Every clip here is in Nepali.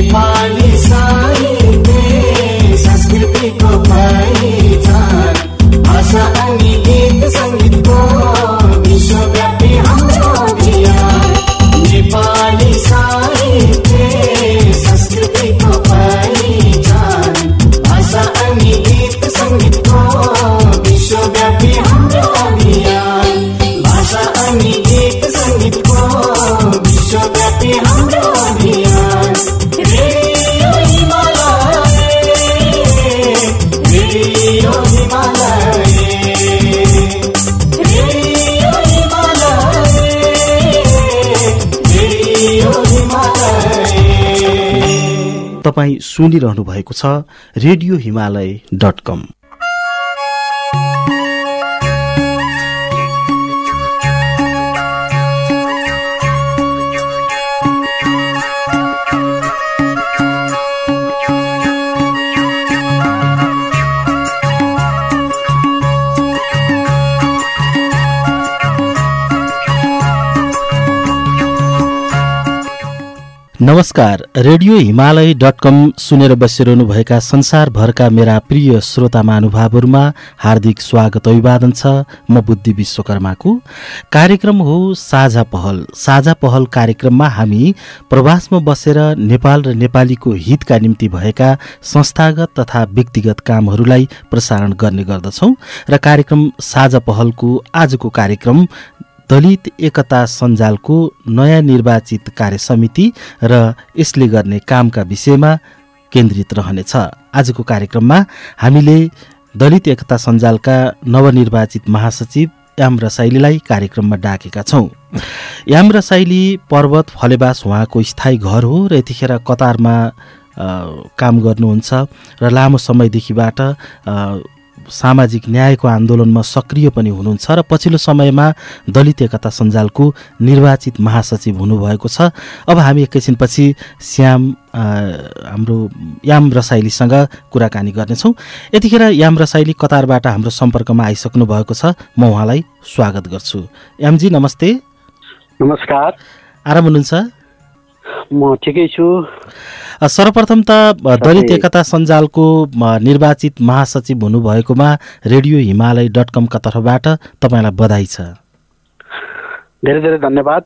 नेपाली तपाईँ सुनिरहनु भएको छ रेडियो हिमालय डट कम। नमस्कार रेडियो हिमालय डट कम सुनेर बसिरहनुभएका संसारभरका मेरा प्रिय श्रोता महानुभावहरूमा हार्दिक स्वागत अभिवादन छ। म बुद्धि विश्वकर्माको कार्यक्रम हो साझा पहल। साझा पहल कार्यक्रममा हामी प्रवासमा बसेर नेपाल र नेपालीको हितका निम्ति भएका संस्थागत तथा व्यक्तिगत कामहरूलाई प्रसारण गर्ने गर्दछौँ र कार्यक्रम साझा पहलको आजको कार्यक्रम दलित एकता सञ्जालको नयाँ निर्वाचित कार्य समिति र यसले गर्ने कामका विषयमा केन्द्रित रहनेछ। आजको कार्यक्रममा हामीले दलित एकता सञ्जालका नवनिर्वाचित महासचिव याम रसाइलीलाई कार्यक्रममा डाकेका छौँ। याम रसाइली पर्वत फलेबास उहाँको स्थायी घर हो र यतिखेर कतारमा काम गर्नुहुन्छ र लामो समयदेखिबाट सामाजिक न्यायको आन्दोलनमा सक्रिय पनि हुनुहुन्छ र पछिल्लो समयमा दलित एकता सञ्जालको निर्वाचित महासचिव हुनुभएको छ। अब हामी एकैछिनपछि श्याम हाम्रो याम रसाइलीसँग कुराकानी गर्नेछौँ। यतिखेर याम रसाइली कतारबाट हाम्रो सम्पर्कमा आइसक्नु भएको छ। म उहाँलाई स्वागत गर्छु। यामजी नमस्ते। नमस्कार। आराम हुनुहुन्छ? म ठिकै छु। सर्वप्रथम त दलित एकता सञ्जालको निर्वाचित महासचिव हुनुभएकोमा रेडियो हिमालय डट कमका तर्फबाट तपाईँलाई बधाई छ। धेरै धेरै धन्यवाद।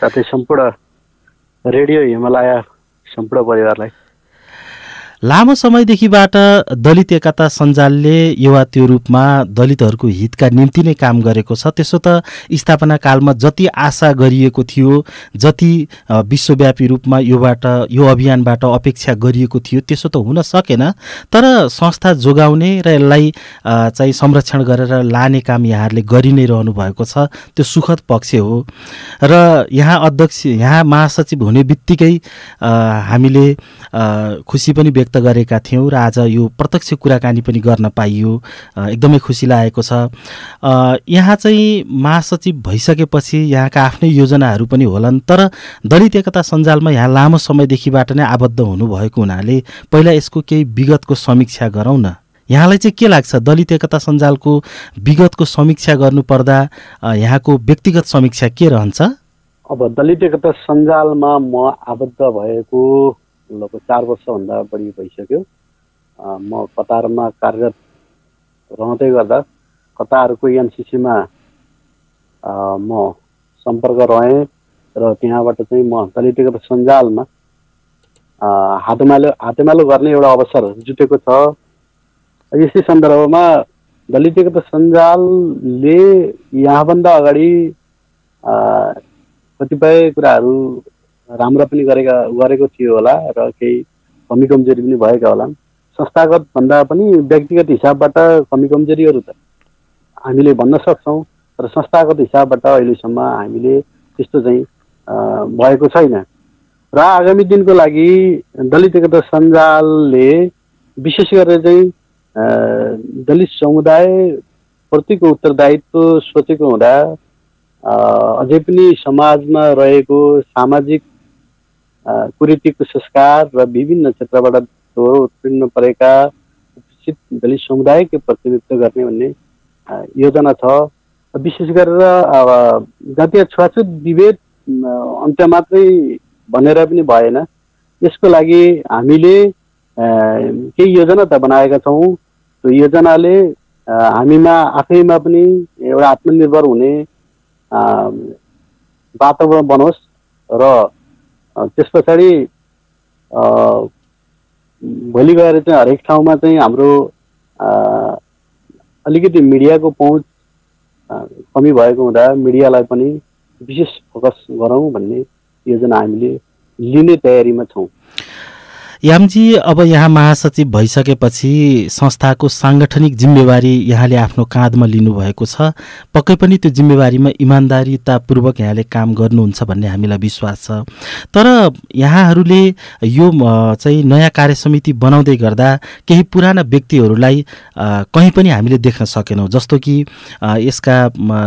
साथै सम्पूर्ण रेडियो हिमालय सम्पूर्ण परिवारलाई। लामो समयदेखिबाट दलित एकता सञ्जालले युवा त्यो रूपमा दलितहरूको हितका निम्ति नै काम गरेको छ। त्यसो त स्थापना कालमा जति आशा गरिएको थियो जति विश्वव्यापी रूपमा योबाट यो अभियानबाट अपेक्षा गरिएको थियो त्यसो त हुन सकेन। तर संस्था जोगाउने र यसलाई चाहिँ संरक्षण गरेर लाने काम यहाँहरूले गरि नै रहनु भएको छ। त्यो सुखद पक्ष हो। र यहाँ अध्यक्ष यहाँ महासचिव हुने बित्तिकै हामीले खुसी पनि व्यक्त गरेका थियौँ र आज यो प्रत्यक्ष कुराकानी पनि गर्न पाइयो। एकदमै खुसी लागेको छ। यहाँ चाहिँ महासचिव भइसकेपछि यहाँका आफ्नै योजनाहरू पनि होलान् तर दलित एकता सञ्जालमा यहाँ लामो समयदेखिबाट नै आबद्ध हुनुभएको हुनाले पहिला यसको केही विगतको समीक्षा गरौँ न। यहाँलाई चाहिँ के लाग्छ? दलित एकता सञ्जालको विगतको समीक्षा गर्नुपर्दा यहाँको व्यक्तिगत समीक्षा के रहन्छ? अब दलित एकता सञ्जालमा म आबद्ध भएको लगभग चार वर्षभन्दा बढी भइसक्यो। म कतारमा कार्यरत रहँदै गर्दा कतारको एनसिसीमा म सम्पर्क रहेँ र त्यहाँबाट चाहिँ म दलित एकता सञ्जालमा हातेमालो हातेमालो गर्ने एउटा अवसर जुटेको छ। यसै सन्दर्भमा दलित एकता सञ्जालले यहाँभन्दा अगाडि कतिपय कुराहरू राम्रा पनि गरेका गरेको थियो होला र केही कमी कमजोरी पनि भएका होला। संस्थागत भन्दा पनि व्यक्तिगत हिसाबबाट कमी कमजोरीहरू त हामीले भन्न सक्छौँ तर संस्थागत हिसाबबाट अहिलेसम्म हामीले त्यस्तो चाहिँ भएको छैन। र आगामी दिनको लागि दलित एकता सञ्जालले विशेष गरेर चाहिँ दलित समुदाय प्रतिको उत्तरदायित्व सोचेको हुँदा अझै पनि समाजमा रहेको सामाजिक कुरीति कुसंस्कार र विभिन्न क्षेत्रबाट उत्तीर्ण परेका शिक्षित दलित समुदायकै प्रतिनिधित्व गर्ने भन्ने योजना छ विशेष गरेर अब जातीय छुवाछुत विभेद अन्त्य मात्रै भनेर पनि भएन यसको लागि हामीले केही योजना त बनाएका छौँ त्यो योजनाले हामीमा आफैमा पनि एउटा आत्मनिर्भर हुने वातावरण बनोस् र त्यस पछाडि भोलि गएर चाहिँ हरेक ठाउँमा चाहिँ हाम्रो अलिकति मिडियाको पहुँच कमी भएको हुँदा मिडियालाई पनि विशेष फोकस गरौँ भन्ने योजना हामीले लिने तयारीमा छौँ। यामजी अब यहाँ महासचिव भइसकेपछि संस्थाको साङ्गठनिक जिम्मेवारी यहाँले आफ्नो काँधमा लिनुभएको छ। पक्कै पनि त्यो जिम्मेवारीमा इमान्दारितापूर्वक यहाँले काम गर्नुहुन्छ भन्ने हामीलाई विश्वास छ। तर यहाँहरूले यो चाहिँ नयाँ कार्य समिति बनाउँदै गर्दा केही पुराना व्यक्तिहरूलाई कहीँ पनि हामीले देख्न सकेनौँ। जस्तो कि यसका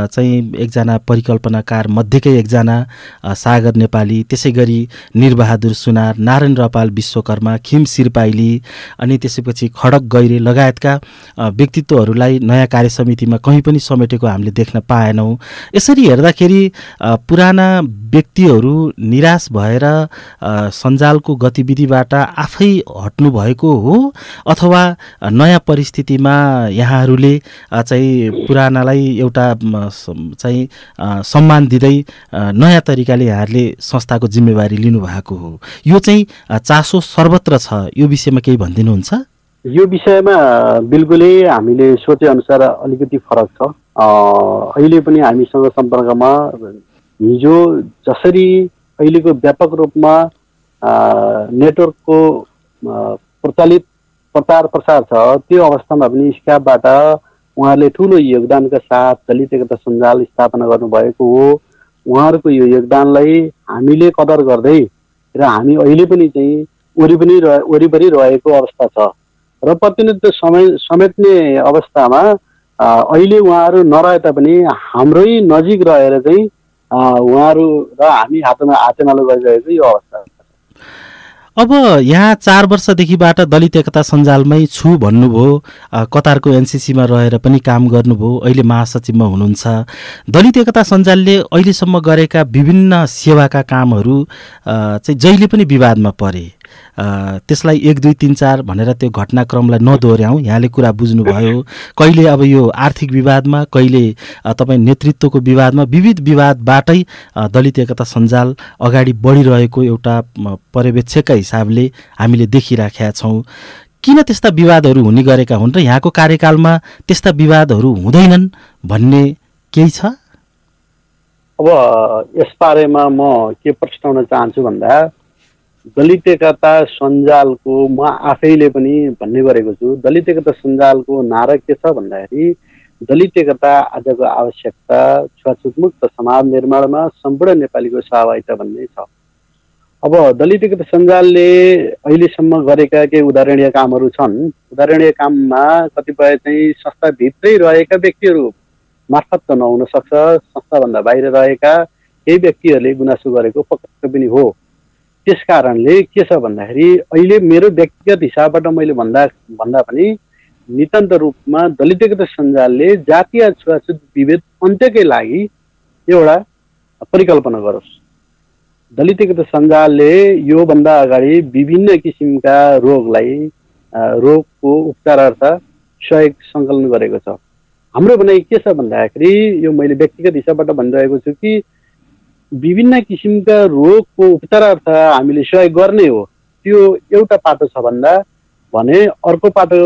चाहिँ एकजना परिकल्पनाकार मध्येकै एकजना सागर नेपाली त्यसै गरी निरबहादुर सुनार नारायण रपाल विश्वकर्मा खिम सिरपाइली अनि त्यसपछि खडक गैरे लगायतका व्यक्तित्वहरूलाई नयाँ कार्य समितिमा कहीँ पनि समेटेको हामीले देख्न पाएनौँ। यसरी हेर्दाखेरि पुराना व्यक्तिहरू निराश भएर सञ्जालको गतिविधिबाट आफै हट्नु भएको हो अथवा नयाँ परिस्थितिमा यहाँहरूले चाहिँ पुरानालाई एउटा म, चाहिँ सम्मान दिँदै नयाँ तरिकाले यहाँहरूले संस्थाको जिम्मेवारी लिनुभएको हो। यो चाहिँ चासो सर्वत्र छ? यो विषयमा केही भनिदिनुहुन्छ? यो विषयमा बिल्कुलै हामीले सोचेअनुसार अलिकति फरक छ। अहिले पनि हामीसँग सम्पर्कमा हिजो जसरी अहिलेको व्यापक रूपमा नेटवर्कको प्रचलित प्रचार प्रसार छ त्यो अवस्थामा पनि स्क्यापबाट उहाँहरूले ठुलो योगदानका साथ दलित एकता सञ्जाल स्थापना गर्नुभएको हो। उहाँहरूको यो योगदानलाई हामीले कदर गर्दै र हामी अहिले पनि चाहिँ वरिपरि वरिपरि रहेको अवस्था छ। र प्रतिनिधित्व समय समेट्ने अवस्थामा अहिले उहाँहरू नरहे तापनि हाम्रै नजिक रहेर चाहिँ उहाँहरू र हामी हातमा हातेमालो गरिरहेको यो अवस्था अब यहाँ चार वर्षदेखिबाट दलित एकता सञ्जालमै छु भन्नुभयो कतारको एनसिसीमा रहेर पनि काम गर्नुभयो अहिले महासचिवमा हुनुहुन्छ। दलित एकता सञ्जालले अहिलेसम्म गरेका विभिन्न सेवाका कामहरू चाहिँ जहिले पनि विवादमा परे। त्यसलाई एक दुई तिन चार भनेर त्यो घटनाक्रमलाई नदोहोऱ्याउँ। यहाँले कुरा बुझ्नुभयो। कहिले अब यो आर्थिक विवादमा कहिले तपाईँ नेतृत्वको विवादमा विविध विवादबाटै दलित एकता सञ्जाल अगाडि बढिरहेको एउटा पर्यवेक्षकका हिसाबले हामीले देखिराखेका छौँ। किन त्यस्ता विवादहरू हुने गरेका हुन् र यहाँको कार्यकालमा त्यस्ता विवादहरू हुँदैनन् भन्ने केही छ? अब यसबारेमा म के प्रश्नाउन चाहन्छु भन्दा दलित एकता सञ्जालको म आफैले पनि भन्ने गरेको छु दलित एकता सञ्जालको नारा के छ भन्दाखेरि दलित एकता आजको आवश्यकता छुवाछुत मुक्त समाज निर्माणमा सम्पूर्ण नेपालीको सहभागिता भन्ने छ। अब दलित एकता सञ्जालले अहिलेसम्म गरेका केही उदाहरणीय कामहरू छन्। उदाहरणीय काममा कतिपय चाहिँ संस्थाभित्रै रहेका व्यक्तिहरू मार्फत त नहुन सक्छ संस्थाभन्दा बाहिर रहेका केही व्यक्तिहरूले गुनासो गरेको पक्ष पनि हो। त्यस कारणले के छ भन्दाखेरि अहिले मेरो व्यक्तिगत हिसाबबाट मैले भन्दा भन्दा पनि नितान्त रूपमा दलित एकता सञ्जालले जातीय छुवाछुत विभेद अन्त्यकै लागि एउटा परिकल्पना गरोस्। दलित एकता सञ्जालले योभन्दा अगाडि विभिन्न किसिमका रोगलाई रोगको उपचारार्थ सहयोग सङ्कलन गरेको छ। हाम्रो भनाइ के छ भन्दाखेरि यो मैले व्यक्तिगत हिसाबबाट भनिरहेको छु कि विभिन्न किसिमका रोगको उपचारार्थ हामीले सहयोग गर्ने हो। त्यो एउटा पाटो छ भन्दा भने अर्को पाटो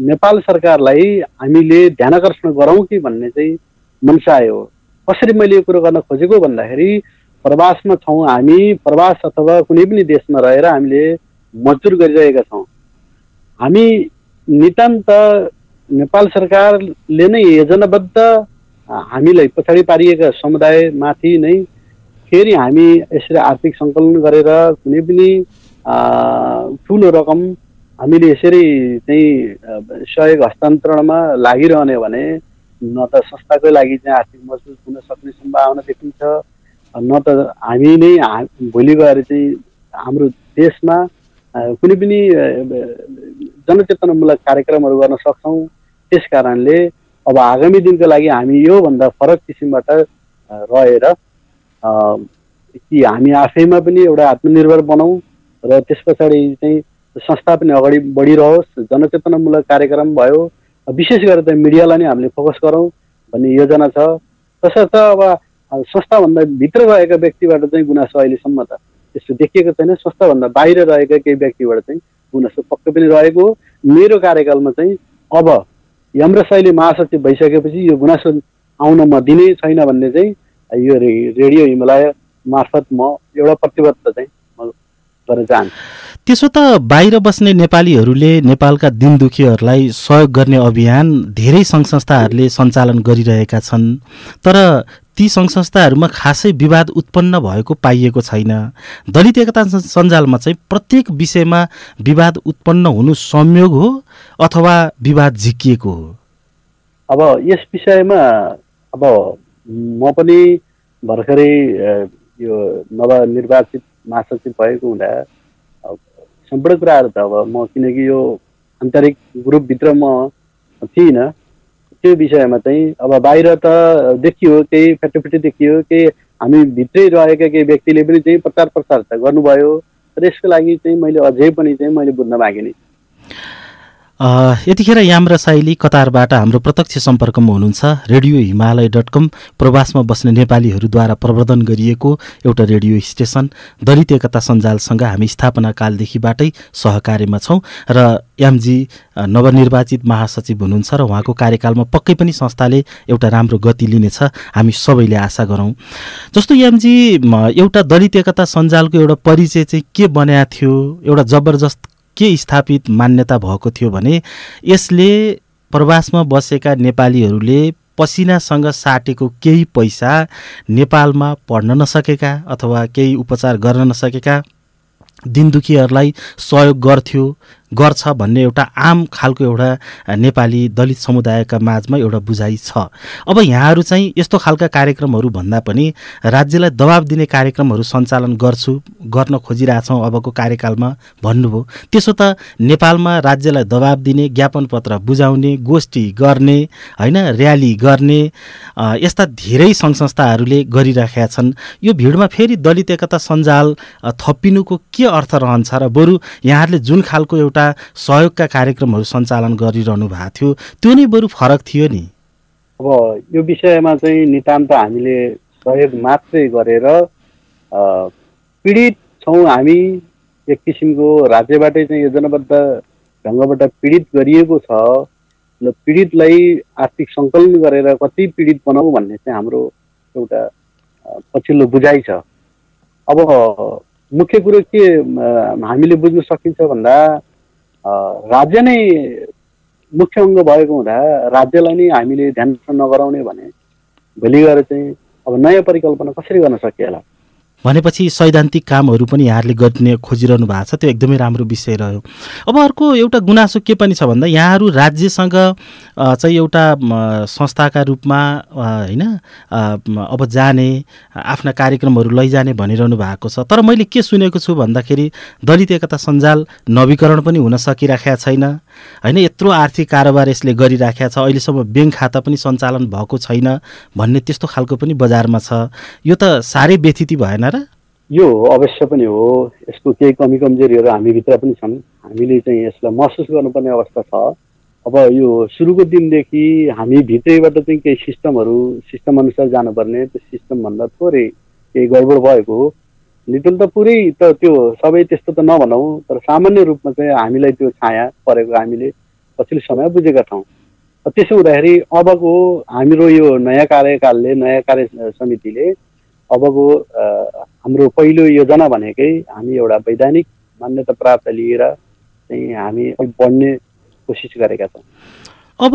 नेपाल सरकारलाई हामीले ध्यान आकर्षण गरौँ कि भन्ने चाहिँ मनसाय हो कसरी मैले यो कुरो गर्न खोजेको भन्दाखेरि प्रवासमा छौँ हामी प्रवास अथवा कुनै पनि देशमा रहेर हामीले मजदुर गरिरहेका छौँ। हामी नितान्त नेपाल सरकारले नै योजनाबद्ध हामीलाई पछाडि पारिएका समुदायमाथि नै फेरि हामी यसरी आर्थिक सङ्कलन गरेर कुनै पनि ठुलो रकम हामीले यसरी चाहिँ सहयोग हस्तान्तरणमा लागिरहने भने न त संस्थाकै लागि चाहिँ आर्थिक मजबुत हुन सक्ने सम्भावना देखिन्छ। न त हामी नै भोलि गएर चाहिँ हाम्रो देशमा कुनै पनि जनचेतनामूलक कार्यक्रमहरू गर्न सक्छौँ। त्यस कारणले अब आगामी दिनको लागि हामी योभन्दा फरक किसिमबाट रहेर कि हामी आफैमा पनि एउटा आत्मनिर्भर बनाउँ र त्यस पछाडि चाहिँ संस्था पनि अगाडि बढिरहोस्। जनचेतनामूलक कार्यक्रम भयो। विशेष गरेर चाहिँ मिडियालाई नै हामीले फोकस गरौँ भन्ने योजना छ। तसर्थ अब संस्थाभन्दा भित्र रहेका व्यक्तिबाट चाहिँ गुनासो अहिलेसम्म त त्यस्तो देखिएको छैन। संस्थाभन्दा बाहिर रहेका केही व्यक्तिबाट चाहिँ गुनासो पक्कै पनि रहेको मेरो कार्यकालमा चाहिँ अब यम्र शैली महासचिव भइसकेपछि यो गुनासो आउन म दिने छैन भन्ने चाहिँ यो रे- रेडियो हिमालय मार्फत म एउटा प्रतिबद्ध चाहिँ म चाहन्छु। त्यसो त बाहिर बस्ने नेपालीहरूले नेपालका दिन दुखीहरूलाई सहयोग गर्ने अभियान धेरै सङ्घ संस्थाहरूले सञ्चालन गरिरहेका छन् तर ती सङ्घ संस्थाहरूमा खासै विवाद उत्पन्न भएको पाइएको छैन। दलित एकता सञ्- सञ्जालमा चाहिँ प्रत्येक विषयमा विवाद उत्पन्न हुनु संयोग हो अथवा विवाद झिकिएको हो? अब यस विषयमा अब म पनि भर्खरै यो नवनिर्वाचित महासचिव भएको हुँदा सम्पूर्ण कुराहरू त अब म किनकि यो आन्तरिक ग्रुपभित्र म थिइनँ। त्यो विषयमा चाहिँ अब बाहिर त देखियो केही फेटोफेटी देखियो केही हामी भित्रै रहेका केही व्यक्तिले पनि चाहिँ प्रचार प्रसार त गर्नुभयो। र यसको लागि चाहिँ मैले अझै पनि चाहिँ मैले बुझ्न बाँकी नै। यतिखेर याम र साइली कतारबाट हाम्रो प्रत्यक्ष सम्पर्कमा हुनुहुन्छ। रेडियो हिमालय डट कम प्रवासमा बस्ने नेपालीहरूद्वारा प्रवर्धन गरिएको एउटा रेडियो स्टेसन। दलित एकता सञ्जालसँग हामी स्थापना कालदेखिबाटै सहकार्यमा छौँ र यामजी अ, नवनिर्वाचित महासचिव हुनुहुन्छ र उहाँको कार्यकालमा पक्कै पनि संस्थाले एउटा राम्रो गति लिनेछ हामी सबैले आशा गरौँ। जस्तो यामजी एउटा दलित एकता सञ्जालको एउटा परिचय चाहिँ के बनाएको थियो? एउटा जबरजस्त के स्थापित मान्यता भएको थियो भने यसले प्रवासमा बसेका नेपालीहरूले पसिनासँग साटेको केही पैसा नेपालमा पढ्न नसकेका अथवा केही उपचार गर्न नसकेका दिनदुखीहरूलाई सहयोग गर्थ्यो गर्छ भन्ने एउटा आम खालको एउटा नेपाली दलित समुदायका माझमा एउटा बुझाइ छ। अब यहाँहरू चाहिँ यस्तो खालका कार्यक्रमहरू भन्दा पनि राज्यलाई दबाब दिने कार्यक्रमहरू सञ्चालन गर्छु गर्न खोजिरहेछौँ अबको कार्यकालमा भन्नुभयो। त्यसो त नेपालमा राज्यलाई दबाब दिने ज्ञापन पत्र बुझाउने गोष्ठी गर्ने होइन र्याली गर्ने यस्ता धेरै सङ्घ संस्थाहरूले गरिराखेका छन्। यो भिडमा फेरि दलित एकता सञ्जाल थपिनुको के अर्थ रहन्छ र बरु यहाँहरूले जुन खालको सहयोगका कार्यक्रमहरू सञ्चालन गरिरहनु भएको थियो। त्यो नै बरु फरक थियो नि। अब यो विषयमा चाहिँ नितान्त हामीले सहयोग मात्रै गरेर पीडित छौँ हामी। एक किसिमको राज्यबाटै चाहिँ योजनाबद्ध ढङ्गबाट पीडित गरिएको छ र पीडितलाई आर्थिक सङ्कलन गरेर कति पीडित बनाऊ भन्ने चाहिँ हाम्रो एउटा पछिल्लो बुझाइ छ। अब मुख्य कुरो के हामीले बुझ्न सकिन्छ भन्दा राज्य नै मुख्य अङ्ग भएको हुँदा राज्यलाई नै हामीले ध्यान नगराउने भने भोलि गएर चाहिँ अब नयाँ परिकल्पना कसरी गर्न सकिएला? भनेपछि सैद्धान्तिक कामहरू पनि यहाँहरूले गर्ने खोजिरहनु भएको छ। त्यो एकदमै राम्रो विषय रह्यो। अब अर्को एउटा गुनासो के पनि छ भन्दा यहाँहरू राज्यसँग चाहिँ एउटा संस्थाका रूपमा होइन अब जाने आफ्ना कार्यक्रमहरू लैजाने भनिरहनु भएको छ। तर मैले के सुनेको छु भन्दाखेरि दलित एकता सञ्जाल नवीकरण पनि हुन सकिराखेका छैन। होइन यत्रो आर्थिक कारोबार यसले गरिराखेका छ अहिलेसम्म ब्याङ्क खाता पनि सञ्चालन भएको छैन भन्ने त्यस्तो खालको पनि बजारमा छ। यो त साह्रै व्यथिति भएन र? यो अवश्य पनि हो। यसको केही कमी कमजोरीहरू हामीभित्र पनि छन्। हामीले चाहिँ यसलाई महसुस गर्नुपर्ने अवस्था छ। अब यो सुरुको दिनदेखि हामी भित्रैबाट चाहिँ केही सिस्टमहरू सिस्टम अनुसार जानुपर्ने। त्यो सिस्टमभन्दा थोरै केही गडबड भएको हो। लिटल त पुरै त त्यो सबै त्यस्तो त नभनौँ तर सामान्य रूपमा चाहिँ हामीलाई त्यो छाया परेको हामीले पछिल्लो समय बुझेका छौँ त्यसो हुँदाखेरि अबको हाम्रो यो नयाँ कार्यकालले नयाँ कार्य समितिले अबको हाम्रो पहिलो योजना भनेकै हामी एउटा वैधानिक मान्यता प्राप्त लिएर चाहिँ हामी बढ्ने कोसिस गरेका छौँ। अब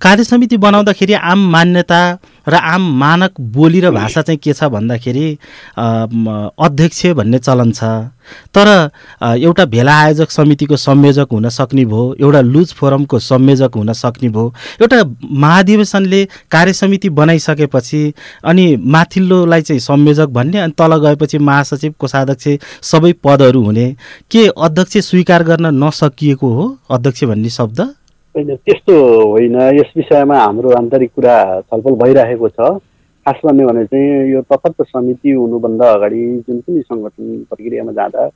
कार्य समिति बनाउँदाखेरि आम मान्यता र आम मानक बोली र भाषा चाहिँ के छ भन्दाखेरि अध्यक्ष भन्ने चलन छ। तर एउटा भेला आयोजक समितिको संयोजक हुन सक्ने भयो एउटा लुज फोरमको संयोजक हुन सक्ने भयो एउटा महाधिवेशनले कार्य समिति बनाइसकेपछि अनि माथिल्लोलाई चाहिँ संयोजक भन्ने अनि तल गएपछि महासचिव कोषाध्यक्ष सबै पदहरू हुने के अध्यक्ष स्वीकार गर्न नसकिएको हो? अध्यक्ष भन्ने शब्द होइन त्यस्तो होइन यस विषयमा हाम्रो आन्तरिक कुरा छलफल भइरहेको छ। खास भन्यो भने चाहिँ यो तथार्थ समिति हुनुभन्दा अगाडि जुन पनि सङ्गठन प्रक्रियामा जाँदा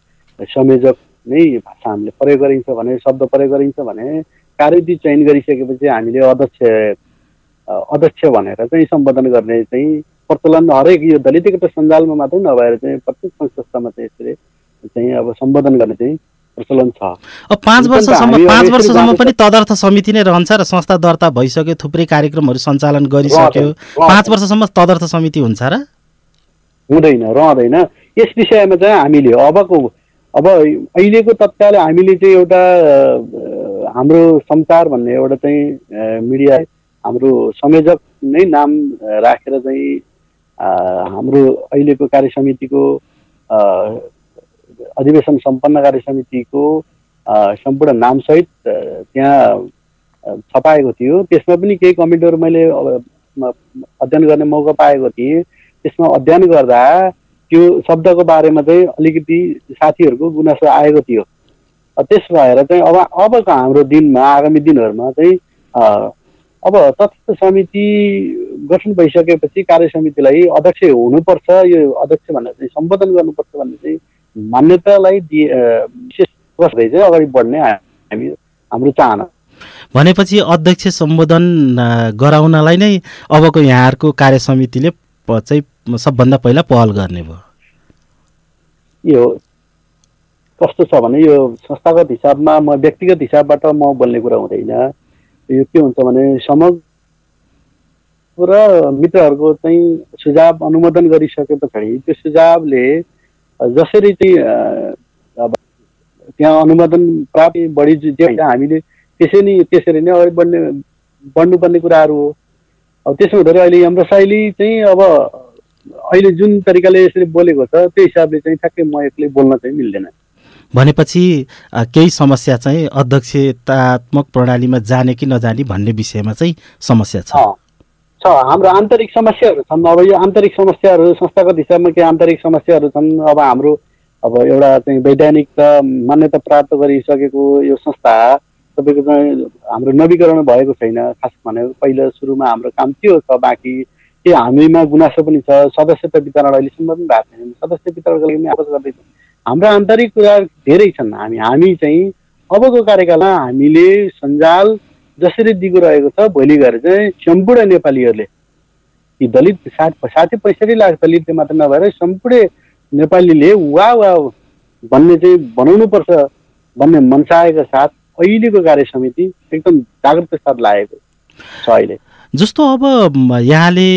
संयोजक नै भाषा हामीले प्रयोग गरिन्छ भने शब्द प्रयोग गरिन्छ भने कार्यविधि चयन गरिसकेपछि हामीले अध्यक्ष अध्यक्ष भनेर चाहिँ सम्बोधन गर्ने चाहिँ प्रचलन हरेक यो दलित सञ्जालमा मात्रै नभएर चाहिँ प्रत्येक संस्थामा चाहिँ यसरी चाहिँ अब सम्बोधन गर्ने चाहिँ प्रचलन छ अब पाँच वर्षसम्म पाँच वर्षसम्म। पनि तदर्थ समिति नै रहन्छ र संस्था दर्ता भइसक्यो थुप्रै कार्यक्रमहरू सञ्चालन गरिसक्यो। पाँच वर्षसम्म तदर्थ समिति हुन्छ र हुँदैन रहँदैन यस विषयमा चाहिँ हामीले अबको अब अहिलेको तत्काल हामीले चाहिँ एउटा हाम्रो संसार भन्ने एउटा चाहिँ मिडिया हाम्रो संयोजक नै नाम राखेर चाहिँ हाम्रो अहिलेको कार्य समितिको अधिवेशन सम्पन्न कार्य समितिको सम्पूर्ण नामसहित त्यहाँ छपाएको थियो। त्यसमा पनि केही कमेन्टहरू मैले अध्ययन गर्ने मौका पाएको थिएँ। त्यसमा अध्ययन गर्दा त्यो शब्दको बारेमा चाहिँ अलिकति साथीहरूको गुनासो आएको थियो। त्यस भएर चाहिँ अब अबको हाम्रो दिनमा आगामी दिनहरूमा चाहिँ अब तथ्य समिति गठन भइसकेपछि कार्य समितिलाई अध्यक्ष हुनुपर्छ। यो अध्यक्ष भनेर चाहिँ सम्बोधन गर्नुपर्छ भन्ने चाहिँ मान्यतालाई विशेष चाहिँ अगाडि बढ्ने हामी हाम्रो चाहना। भनेपछि अध्यक्ष सम्बोधन गराउनलाई नै अबको यहाँहरूको कार्य समितिले चाहिँ सबभन्दा पहिला पहल गर्ने भयो। यो कस्तो छ भने यो संस्थागत हिसाबमा म व्यक्तिगत हिसाबबाट म बोल्ने कुरा हुँदैन। यो के हुन्छ भने समग्र मित्रहरूको चाहिँ सुझाव अनुमोदन गरिसके पछाडि त्यो सुझावले जसरी चाहिँ त्यहाँ अनुमोदन प्राप्त बढी जे होइन हामीले त्यसै नै त्यसरी नै अगाडि बढ्ने बढ्नुपर्ने कुराहरू हो। अब त्यसो हुँदाखेरि अहिले हाम्रो शैली चाहिँ अब अहिले जुन तरिकाले यसरी बोलेको छ त्यो हिसाबले चाहिँ ठ्याक्कै म एक्लै बोल्न चाहिँ मिल्दैन। भनेपछि केही समस्या चाहिँ अध्यक्षतात्मक प्रणालीमा जाने कि नजाने भन्ने विषयमा चाहिँ समस्या छ। छ। हाम्रो आन्तरिक समस्याहरू छन्। अब यो आन्तरिक समस्याहरू संस्थागत हिसाबमा केही आन्तरिक समस्याहरू छन्। अब हाम्रो अब एउटा चाहिँ वैधानिक र मान्यता प्राप्त गरिसकेको यो संस्था तपाईँको चाहिँ हाम्रो नवीकरण भएको छैन। खास भने पहिला सुरुमा हाम्रो काम त्यो छ बाँकी के हामीमा गुनासो पनि छ। सदस्यता वितरण अहिलेसम्म पनि भएको छैन। सदस्य वितरणको लागि आवाज गर्दैछौँ। हाम्रो आन्तरिक कुरा धेरै छन्। हामी हामी चाहिँ अबको कार्यकालमा हामीले सञ्जाल जसरी दिगो रहेको छ भोलि गएर चाहिँ सम्पूर्ण नेपालीहरूले। यी दलित साठ साठी पैँसठी लाख दलितले मात्र नभएर सम्पूर्ण नेपालीले वा वा भन्ने चाहिँ बनाउनुपर्छ भन्ने मनसायका साथ अहिलेको कार्य समिति एकदम जागृत साथ लागेको छ अहिले। जस्तो अब यहाँले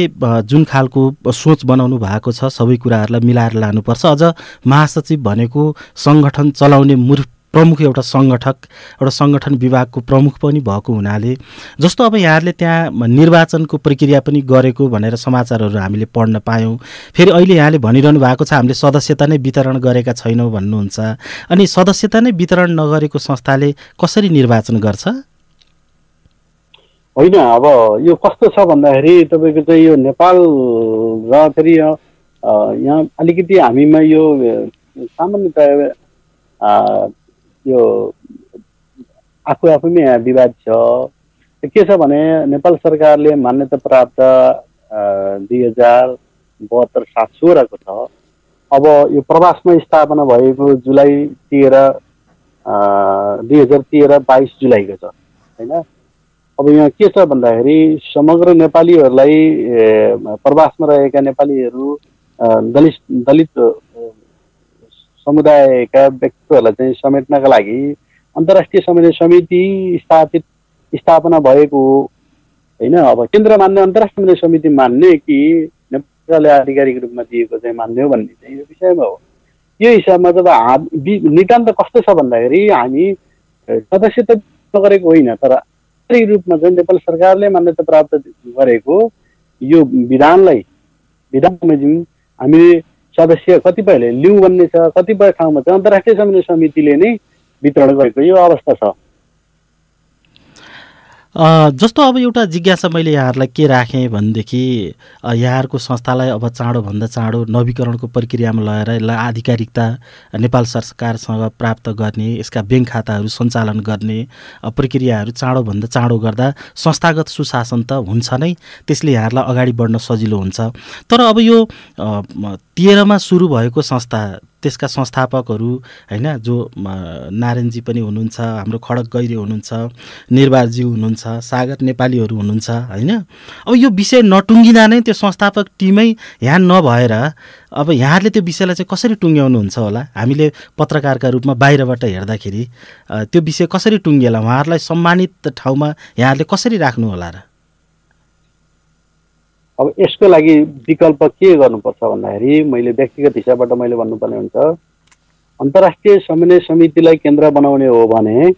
जुन खालको सोच बनाउनु भएको छ सबै कुराहरूलाई मिलाएर लानुपर्छ। अझ महासचिव भनेको सङ्गठन चलाउने मुर प्रमुख एउटा सङ्गठक एउटा सङ्गठन विभागको प्रमुख पनि भएको हुनाले जस्तो अब यहाँहरूले त्यहाँ निर्वाचनको प्रक्रिया पनि गरेको भनेर समाचारहरू हामीले पढ्न पायौँ फेरि अहिले यहाँले भनिरहनु भएको छ हामीले सदस्यता नै वितरण गरेका छैनौँ भन्नुहुन्छ। अनि सदस्यता नै वितरण नगरेको संस्थाले कसरी निर्वाचन गर्छ? होइन अब यो कस्तो छ भन्दाखेरि तपाईँको चाहिँ यो नेपाल र फेरि यहाँ अलिकति हामीमा यो सामान्यतया यो आफू आफैमै यहाँ विवाद छ। के छ भने नेपाल सरकारले मान्यता प्राप्त दुई हजार बहत्तर सात सोह्रको छ। अब यो प्रवासमा स्थापना भएको जुलाई तेह्र दुई हजार तेह्र बाइस जुलाईको छ होइन? अब यहाँ के छ भन्दाखेरि समग्र नेपालीहरूलाई प्रवासमा रहेका नेपालीहरू दलित दलित समुदायका व्यक्तित्वहरूलाई चाहिँ समेट्नका लागि अन्तर्राष्ट्रिय समन्वय समिति स्थापित स्थापना भएको हो होइन अब केन्द्र मान्ने अन्तर्राष्ट्रिय समन्वय समिति मान्ने कि नेपालले आधिकारिक रूपमा दिएको चाहिँ मान्ने हो भन्ने चाहिँ यो विषयमा हो। यो हिसाबमा जब वि- नितान्त कस्तो छ भन्दाखेरि हामी अ, सदस्यता नगरेको होइन तर रूपमा चाहिँ नेपाल सरकारले मान्यता प्राप्त गरेको यो विधानलाई विधान हामीले सदस्य कतिपयले लिउँ भन्ने छ कतिपय ठाउँमा चाहिँ अन्तर्राष्ट्रिय समन्वय समितिले नै वितरण गरेको यो अवस्था छ। जस्तो अब एउटा जिज्ञासा मैले यहाँहरूलाई के राखेँ भनेदेखि यहाँहरूको संस्थालाई अब चाँडोभन्दा चाँडो नवीकरणको प्रक्रियामा लगेर यसलाई आधिकारिकता नेपाल सरकारसँग प्राप्त गर्ने यसका ब्याङ्क खाताहरू सञ्चालन गर्ने प्रक्रियाहरू चाँडोभन्दा चाँडो गर्दा संस्थागत सुशासन त हुन्छ नै त्यसले यहाँहरूलाई अगाडि बढ्न सजिलो हुन्छ। तर अब यो तेह्रमा सुरु भएको संस्था त्यसका संस्थापकहरू होइन जो नारायणजी पनि हुनुहुन्छ हाम्रो खडक गैरे हुनुहुन्छ निर्वालजी हुनुहुन्छ सागर नेपालीहरू हुनुहुन्छ होइन। अब यो विषय नटुङ्गिँदा नै त्यो संस्थापक टिमै यहाँ नभएर अब यहाँहरूले त्यो विषयलाई चाहिँ कसरी टुङ्ग्याउनुहुन्छ होला? हामीले पत्रकारका रूपमा बाहिरबाट हेर्दाखेरि त्यो विषय कसरी टुङ्गिएला उहाँहरूलाई सम्मानित ठाउँमा यहाँहरूले कसरी राख्नु होला र? अब यसको लागि विकल्प के गर्नुपर्छ भन्दाखेरि मैले व्यक्तिगत हिसाबबाट मैले भन्नुपर्ने हुन्छ अन्तर्राष्ट्रिय समन्वय समितिलाई केन्द्र बनाउने हो भने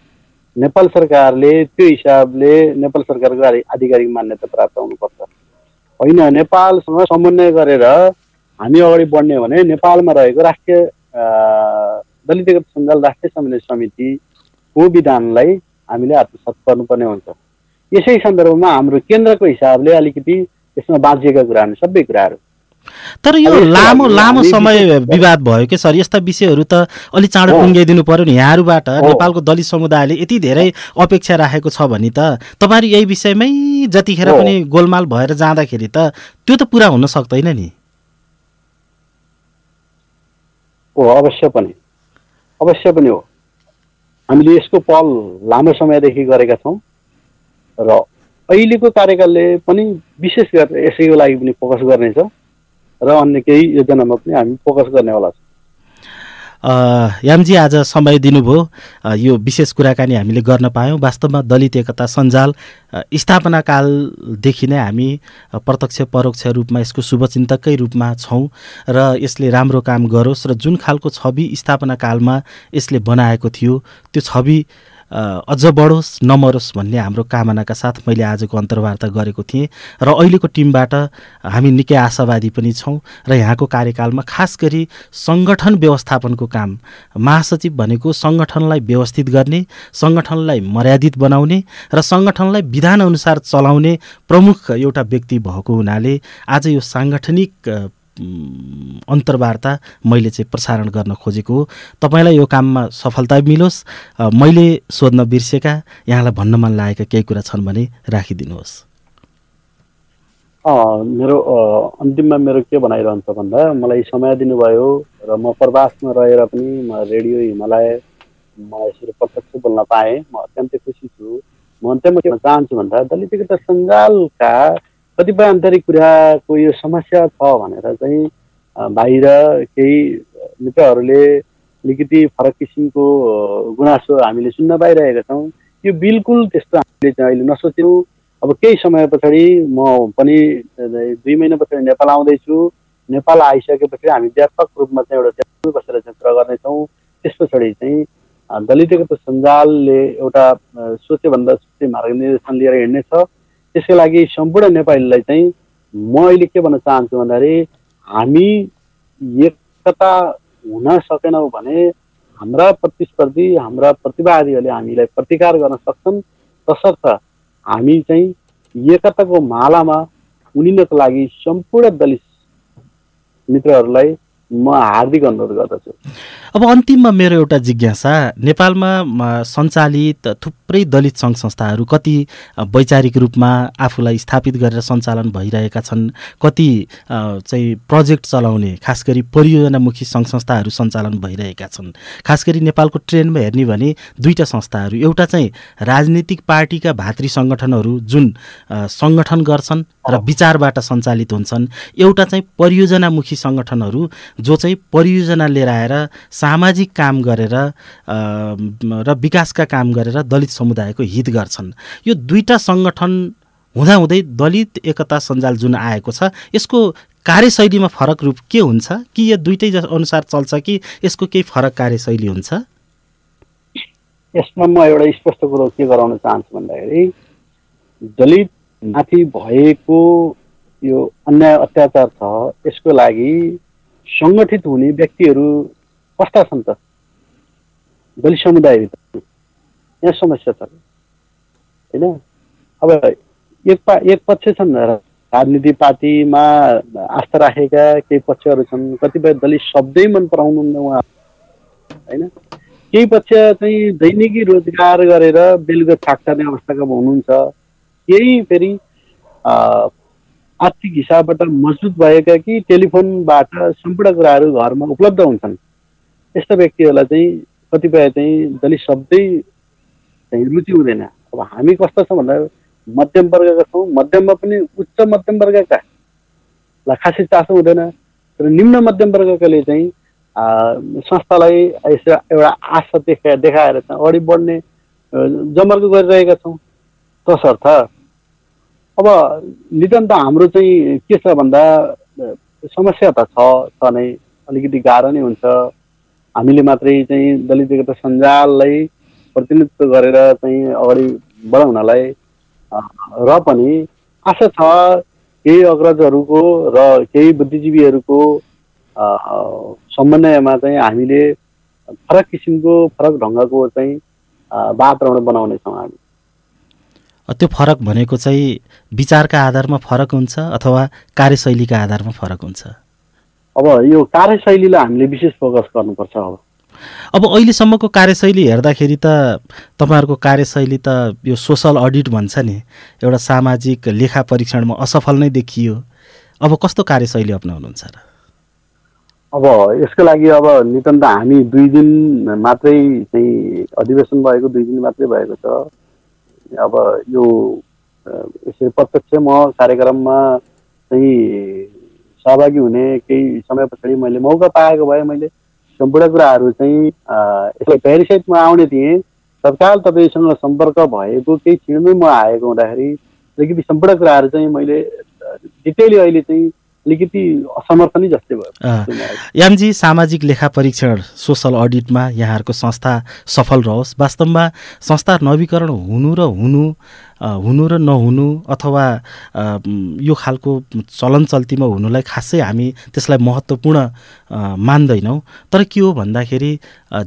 नेपाल सरकारले त्यो हिसाबले नेपाल सरकारको आधि- आधिकारिक मान्यता प्राप्त हुनुपर्छ। होइन नेपालसँग समन्वय गरेर हामी अगाडि बढ्ने भने नेपालमा रहेको राष्ट्रिय अ, दलित एकता सञ्जाल राष्ट्रिय समन्वय समितिको विधानलाई हामीले आत्मसात गर्नुपर्ने हुन्छ। यसै सन्दर्भमा हाम्रो केन्द्रको हिसाबले अलिकति यसमा बाँचिएका कुराहरू सबै कुराहरू तर यो लामो लामो समय विवाद भयो कि सर यस्ता विषयहरू त अलि चाँडो। टुङ्ग्याइदिनु पर्यो नि यहाँहरूबाट। नेपालको दलित समुदायले यति धेरै अपेक्षा राखेको छ भने त तपाईँहरू यही विषयमै जतिखेर। पनि गोलमाल भएर जाँदाखेरि त त्यो त पुरा हुन सक्दैन नि हो अवश्य पनि अवश्य पनि हो हामीले यसको पहल लामो समयदेखि गरेका छौँ र अहिलेको कार्यकालले पनि विशेष गरेर यसैको लागि पनि फोकस गर्नेछ र अन्य केही योजनामा पनि हामी फोकस गर्नेवाला छौँ। यामजी आज समय दिनुभयो। यो विशेष कुराकानी हामीले गर्न पायौँ। वास्तवमा दलित एकता सञ्जाल स्थापना कालदेखि नै हामी प्रत्यक्ष परोक्ष रूपमा यसको शुभचिन्तकै रूपमा छौँ र यसले राम्रो काम गरोस् र जुन खालको छवि स्थापना कालमा यसले बनाएको थियो त्यो छवि अझ बढोस् नमरोस् भन्ने हाम्रो कामनाका साथ मैले आजको अन्तर्वार्ता गरेको थिएँ र अहिलेको टिमबाट हामी निकै आशावादी पनि छौँ र यहाँको कार्यकालमा खास गरी सङ्गठन व्यवस्थापनको काम महासचिव भनेको सङ्गठनलाई व्यवस्थित गर्ने सङ्गठनलाई मर्यादित बनाउने र सङ्गठनलाई विधानअनुसार चलाउने प्रमुख एउटा व्यक्ति भएको हुनाले आज यो साङ्गठनिक अन्तर्वार्ता मैले चाहिँ प्रसारण गर्न खोजेको हो। तपाईँलाई यो काममा सफलता मिलोस् मैले सोध्न बिर्सेका यहाँलाई भन्न मन लागेका केही कुरा छन् भने राखिदिनुहोस्। मेरो अन्तिममा मेरो के भनाइरहन्छ भन्दा मलाई समय दिनुभयो र म प्रवासमा रहेर पनि म रेडियो हिमालय म यसरी प्रत्यक्ष बोल्न पाएँ। म अत्यन्तै खुसी छु। म अन्त्यमा के भन्न चाहन्छु भन्दा दलित सञ्जालका कतिपय आन्तरिक कुराको यो समस्या छ भनेर चाहिँ बाहिर केही मित्रहरूले अलिकति फरक किसिमको गुनासो हामीले सुन्न पाइरहेका छौँ। यो बिल्कुल त्यस्तो हामीले चाहिँ अहिले नसोच्यौँ। अब केही समय पछाडि म पनि दुई महिना पछाडि नेपाल आउँदैछु। नेपाल आइसकेपछि हामी व्यापक रूपमा चाहिँ एउटा बसेर क्षेत्र गर्नेछौँ। त्यस पछाडि चाहिँ अ, दलित एकता सञ्जालले एउटा सोचेभन्दा सोचे मार्गनिर्देशन लिएर हिँड्नेछ। त्यसको लागि सम्पूर्ण नेपालीलाई चाहिँ म अहिले के भन्न चाहन्छु भन्दाखेरि हामी एकता हुन सकेनौँ भने हाम्रा प्रतिस्पर्धी हाम्रा प्रतिवादीहरूले हामीलाई प्रतिकार गर्न सक्छन्। तसर्थ हामी चाहिँ एकताको मालामा उनिनको लागि सम्पूर्ण दलित मित्रहरूलाई म हार्दिक अनुरोध गर्दछु। अब अन्तिममा मेरो एउटा जिज्ञासा नेपालमा सञ्चालित थुप्रै दलित सङ्घ संस्थाहरू कति वैचारिक रूपमा आफूलाई स्थापित गरेर सञ्चालन भइरहेका छन् कति चाहिँ प्रोजेक्ट चलाउने खास गरी परियोजनामुखी सङ्घ संस्थाहरू सञ्चालन भइरहेका छन्। खास गरी नेपालको ट्रेनमा हेर्ने भने दुईवटा संस्थाहरू एउटा चाहिँ राजनीतिक पार्टीका भातृ सङ्गठनहरू जुन सङ्गठन गर्छन् र विचारबाट सञ्चालित हुन्छन् एउटा चाहिँ परियोजनामुखी सङ्गठनहरू जो चाहिँ परियोजना लिएर आएर सामाजिक काम गरेर र विकासका काम गरेर दलित समुदायको हित गर्छन्। यो दुईटा सङ्गठन हुँदाहुँदै दलित एकता सञ्जाल जुन आएको छ यसको कार्यशैलीमा फरक रूप के हुन्छ? कि यो दुइटै अनुसार चल्छ कि यसको केही फरक कार्यशैली हुन्छ? यसमा म एउटा स्पष्ट कुरो के गराउन चाहन्छु भन्दाखेरि दलित माथि भएको यो अन्याय अत्याचार छ यसको लागि सङ्गठित हुने व्यक्तिहरू कस्ता छन् त? दलित समुदायभित्र। यहाँ समस्या छ। होइन? अब एक पा एक पक्ष छन् राजनीति पार्टीमा आस्था राखेका केही पक्षहरू छन्। कतिपय दलित शब्दै मन पराउनुहुन्न उहाँ। होइन? केही पक्ष चाहिँ दैनिकी रोजगार गरेर बेलुका थाक छार्ने अवस्थाका हुनुहुन्छ। केही फेरि आर्थिक हिसाबबाट मजबुत भएका कि टेलिफोनबाट सम्पूर्ण कुराहरू घरमा उपलब्ध हुन्छन्? यस्ता व्यक्तिहरूलाई चाहिँ कतिपय चाहिँ दलित शब्दै चाहिँ रुचि हुँदैन। अब हामी कस्तो छौँ भन्दा मध्यम वर्गका छौँ। मध्यममा पनि उच्च मध्यम वर्गकालाई खासै चासो हुँदैन। तर निम्न मध्यम वर्गकाले चाहिँ संस्थालाई यसो एउटा आशा देखा देखाएर चाहिँ अगाडि बढ्ने जमर्को गरिरहेका छौँ। तसर्थ अब नितान्त हाम्रो चाहिँ के छ भन्दा समस्या त छ छ नै। अलिकति गाह्रो नै हुन्छ। हामीले मात्रै चाहिँ दलित एकता सञ्जाललाई प्रतिनिधित्व गरेर चाहिँ अगाडि बढाउनलाई र पनि आशा छ केही अग्रजहरूको र केही बुद्धिजीवीहरूको समन्वयमा चाहिँ हामीले फरक किसिमको फरक ढङ्गको चाहिँ वातावरण बनाउनेछौँ हामी। त्यो फरक भनेको चाहिँ विचारका आधारमा फरक हुन्छ अथवा कार्यशैलीका आधारमा फरक हुन्छ? अब यो कार्यशैलीलाई हामीले विशेष फोकस गर्नुपर्छ अब। अब अहिलेसम्मको कार्यशैली हेर्दाखेरि त तपाईँहरूको कार्यशैली त यो सोसल अडिट भन्छ नि। एउटा सामाजिक लेखा परीक्षणमा असफल नै देखियो। अब कस्तो कार्यशैली अप्नाउनुहुन्छ र? अब यसको लागि अब नितान्त हामी दुई दिन मात्रै चाहिँ अधिवेशन भएको दुई दिन मात्रै भएको छ। अब यो यसरी प्रत्यक्ष म कार्यक्रममा चाहिँ सहभागी हुने केही समय पछाडि मैले मौका पाएको भए मैले सम्पूर्ण कुराहरू चाहिँ यसलाई प्यारिसाइटमा आउने थिएँ। तत्काल तपाईँसँग सम्पर्क भएको केही क्षणमै म आएको हुँदाखेरि अलिकति सम्पूर्ण कुराहरू चाहिँ मैले डिटेली अहिले चाहिँ अलिकति असमर्थ नै जस्तै भयो। यामजी सामाजिक लेखा परीक्षण सोसल अडिटमा यहाँहरूको संस्था सफल रहोस्। वास्तवमा संस्था नवीकरण हुनु र हुनु हुनु र नहुनु अथवा यो खालको चलन चल्तीमा हुनुलाई खासै हामी त्यसलाई महत्त्वपूर्ण मान्दैनौँ। तर के हो भन्दाखेरि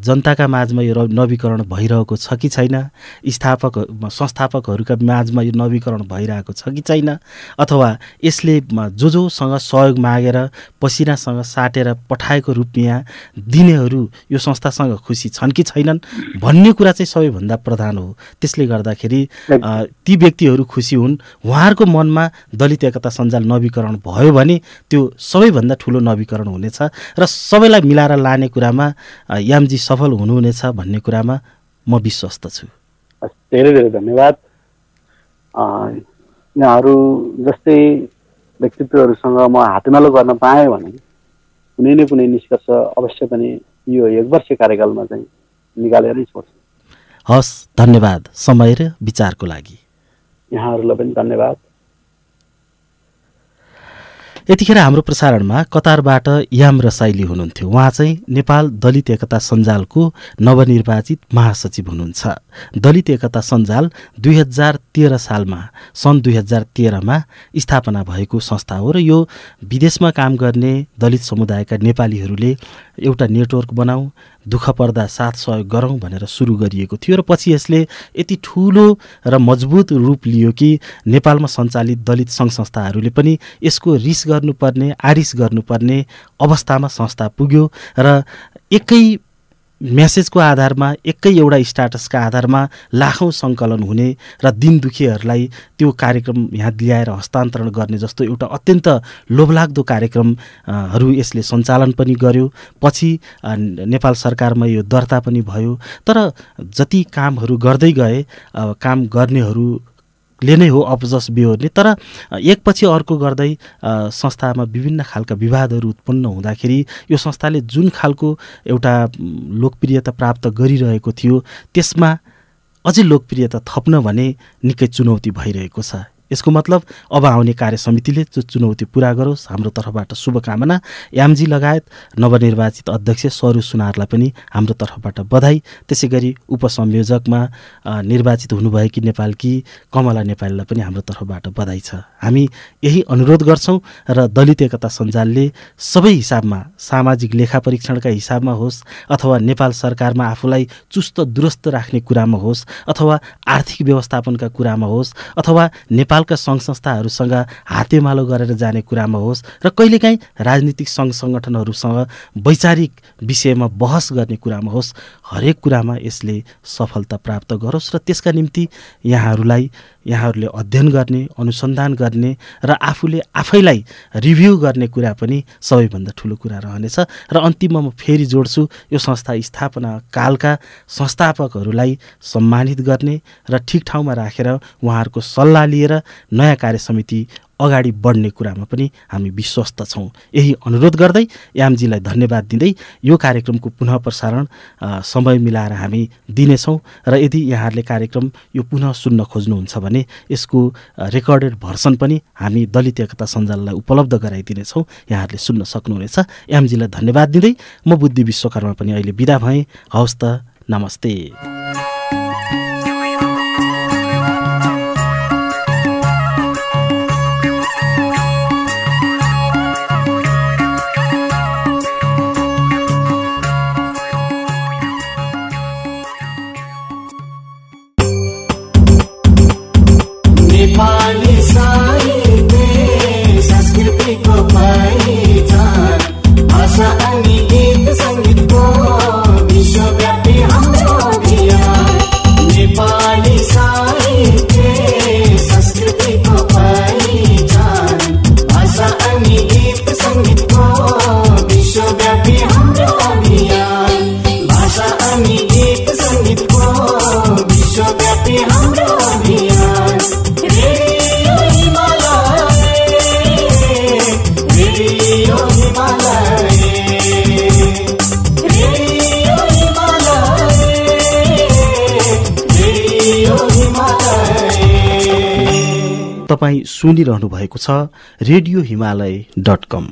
जनताका माझमा यो नवीकरण भइरहेको छ कि छैन? स्थापक संस्थापकहरूका माझमा यो नवीकरण भइरहेको छ कि छैन? अथवा यसले जो जोसँग सहयोग मागेर पसिनासँग साटेर पठाएको रुपियाँ दिनेहरू यो संस्थासँग खुसी छन् कि छैनन्? भन्ने कुरा चाहिँ सबैभन्दा प्रधान हो। त्यसले गर्दाखेरि ती व्यक्तिहरू खुसी हुन् उहाँहरूको मनमा दलित एकता सञ्जाल नवीकरण भयो भने त्यो सबैभन्दा ठुलो नवीकरण हुनेछ र सबैलाई मिलाएर लाने कुरामा यामजी सफल हुनुहुनेछ भन्ने कुरामा म विश्वस्त छु। हस्, धेरै धेरै धन्यवाद। यहाँहरू जस्तै व्यक्तित्वहरूसँग म हातेमालो गर्न पाएँ भने कुनै न कुनै निष्कर्ष अवश्य पनि यो एक वर्ष कार्यकालमा चाहिँ निकालेरै छोड्छु। हस् धन्यवाद। समय र विचारको लागि। यहाँहरूलाई पनि धन्यवाद। यतिखेर हाम्रो प्रसारणमा कतारबाट याम रसाइली हुनुहुन्थ्यो। उहाँ चाहिँ नेपाल दलित एकता सञ्जालको नवनिर्वाचित महासचिव हुनुहुन्छ। दलित एकता सञ्जाल दुई हजार तेह्र सालमा सन् दुई हजार तेह्रमा स्थापना भएको संस्था हो र यो विदेशमा काम गर्ने दलित समुदायका नेपालीहरूले एउटा नेटवर्क बनाऊ दुःख पर्दा साथ सहयोग गरौँ भनेर सुरु गरिएको थियो र पछि यसले यति ठुलो र मजबुत रूप लियो कि नेपालमा सञ्चालित दलित सङ्घ संस्थाहरूले पनि यसको रिस गर्नुपर्ने आरिस गर्नुपर्ने अवस्थामा संस्था पुग्यो र एकै म्यासेजको आधारमा एकै एउटा स्टाटसका आधारमा लाखौँ सङ्कलन हुने र दिन दुखीहरूलाई त्यो कार्यक्रम यहाँ ल्याएर हस्तान्तरण गर्ने जस्तो एउटा अत्यन्त लोभलाग्दो कार्यक्रमहरू यसले सञ्चालन पनि गर्यो। पछि नेपाल सरकारमा यो दर्ता पनि भयो। तर जति कामहरू गर्दै गए काम गर्नेहरू ले नै हो अपजस बेहोर्ने तर एकपछि अर्को गर्दै संस्थामा विभिन्न खालका विवादहरू उत्पन्न हुँदाखेरि यो संस्थाले जुन खालको एउटा लोकप्रियता प्राप्त गरिरहेको थियो त्यसमा अझै लोकप्रियता थप्न भने निकै चुनौती भइरहेको छ। यसको मतलब अब आउने कार्य समितिले त्यो चुनौती पुरा गरोस्। हाम्रो तर्फबाट शुभकामना। यामजी लगायत नवनिर्वाचित अध्यक्ष सरू सुनारलाई पनि हाम्रो तर्फबाट बधाई। त्यसै गरी उपसंयोजकमा निर्वाचित हुनुभएकी नेपालकी कमला नेपालीलाई पनि हाम्रो तर्फबाट बधाई छ। हामी यही अनुरोध गर्छौँ र दलित एकता सञ्जालले सबै हिसाबमा सामाजिक लेखा परीक्षणका हिसाबमा होस् अथवा नेपाल सरकारमा आफूलाई चुस्त दुरुस्त राख्ने कुरामा होस् अथवा आर्थिक व्यवस्थापनका कुरामा होस् अथवा नेपालका सङ्घ संस्थाहरूसँग हातेमालो गरेर जाने कुरामा होस् र कहिलेकाहीँ राजनीतिक सङ्घ सङ्गठनहरूसँग वैचारिक विषयमा बहस गर्ने कुरामा होस् हरेक कुरामा यसले सफलता प्राप्त गरोस् र त्यसका निम्ति यहाँहरूलाई यहाँहरूले अध्ययन गर्ने अनुसन्धान गर्ने र आफूले आफैलाई रिभ्यू गर्ने कुरा पनि सबैभन्दा ठुलो कुरा रहनेछ। र अन्तिममा म फेरि जोड्छु यो संस्था स्थापना कालका संस्थापकहरूलाई सम्मानित गर्ने र ठिक ठाउँमा राखेर उहाँहरूको सल्लाह लिएर नयाँ कार्य समिति अगाडि बढ्ने कुरामा पनि हामी विश्वस्त छौँ। यही अनुरोध गर्दै यामजीलाई धन्यवाद दिँदै यो कार्यक्रमको पुनः प्रसारण समय मिलाएर हामी दिनेछौँ र यदि यहाँहरूले कार्यक्रम यो पुनः सुन्न खोज्नुहुन्छ भने यसको रेकर्डेड भर्सन पनि हामी दलित एकता सञ्जाललाई उपलब्ध गराइदिनेछौँ। यहाँहरूले सुन्न सक्नुहुनेछ। यामजीलाई धन्यवाद दिँदै म बुद्धि विश्वकर्मा पनि अहिले बिदा भएँ। हवस् त नमस्ते। सुनिरहनु भएको छ रेडियो हिमालय डट कम।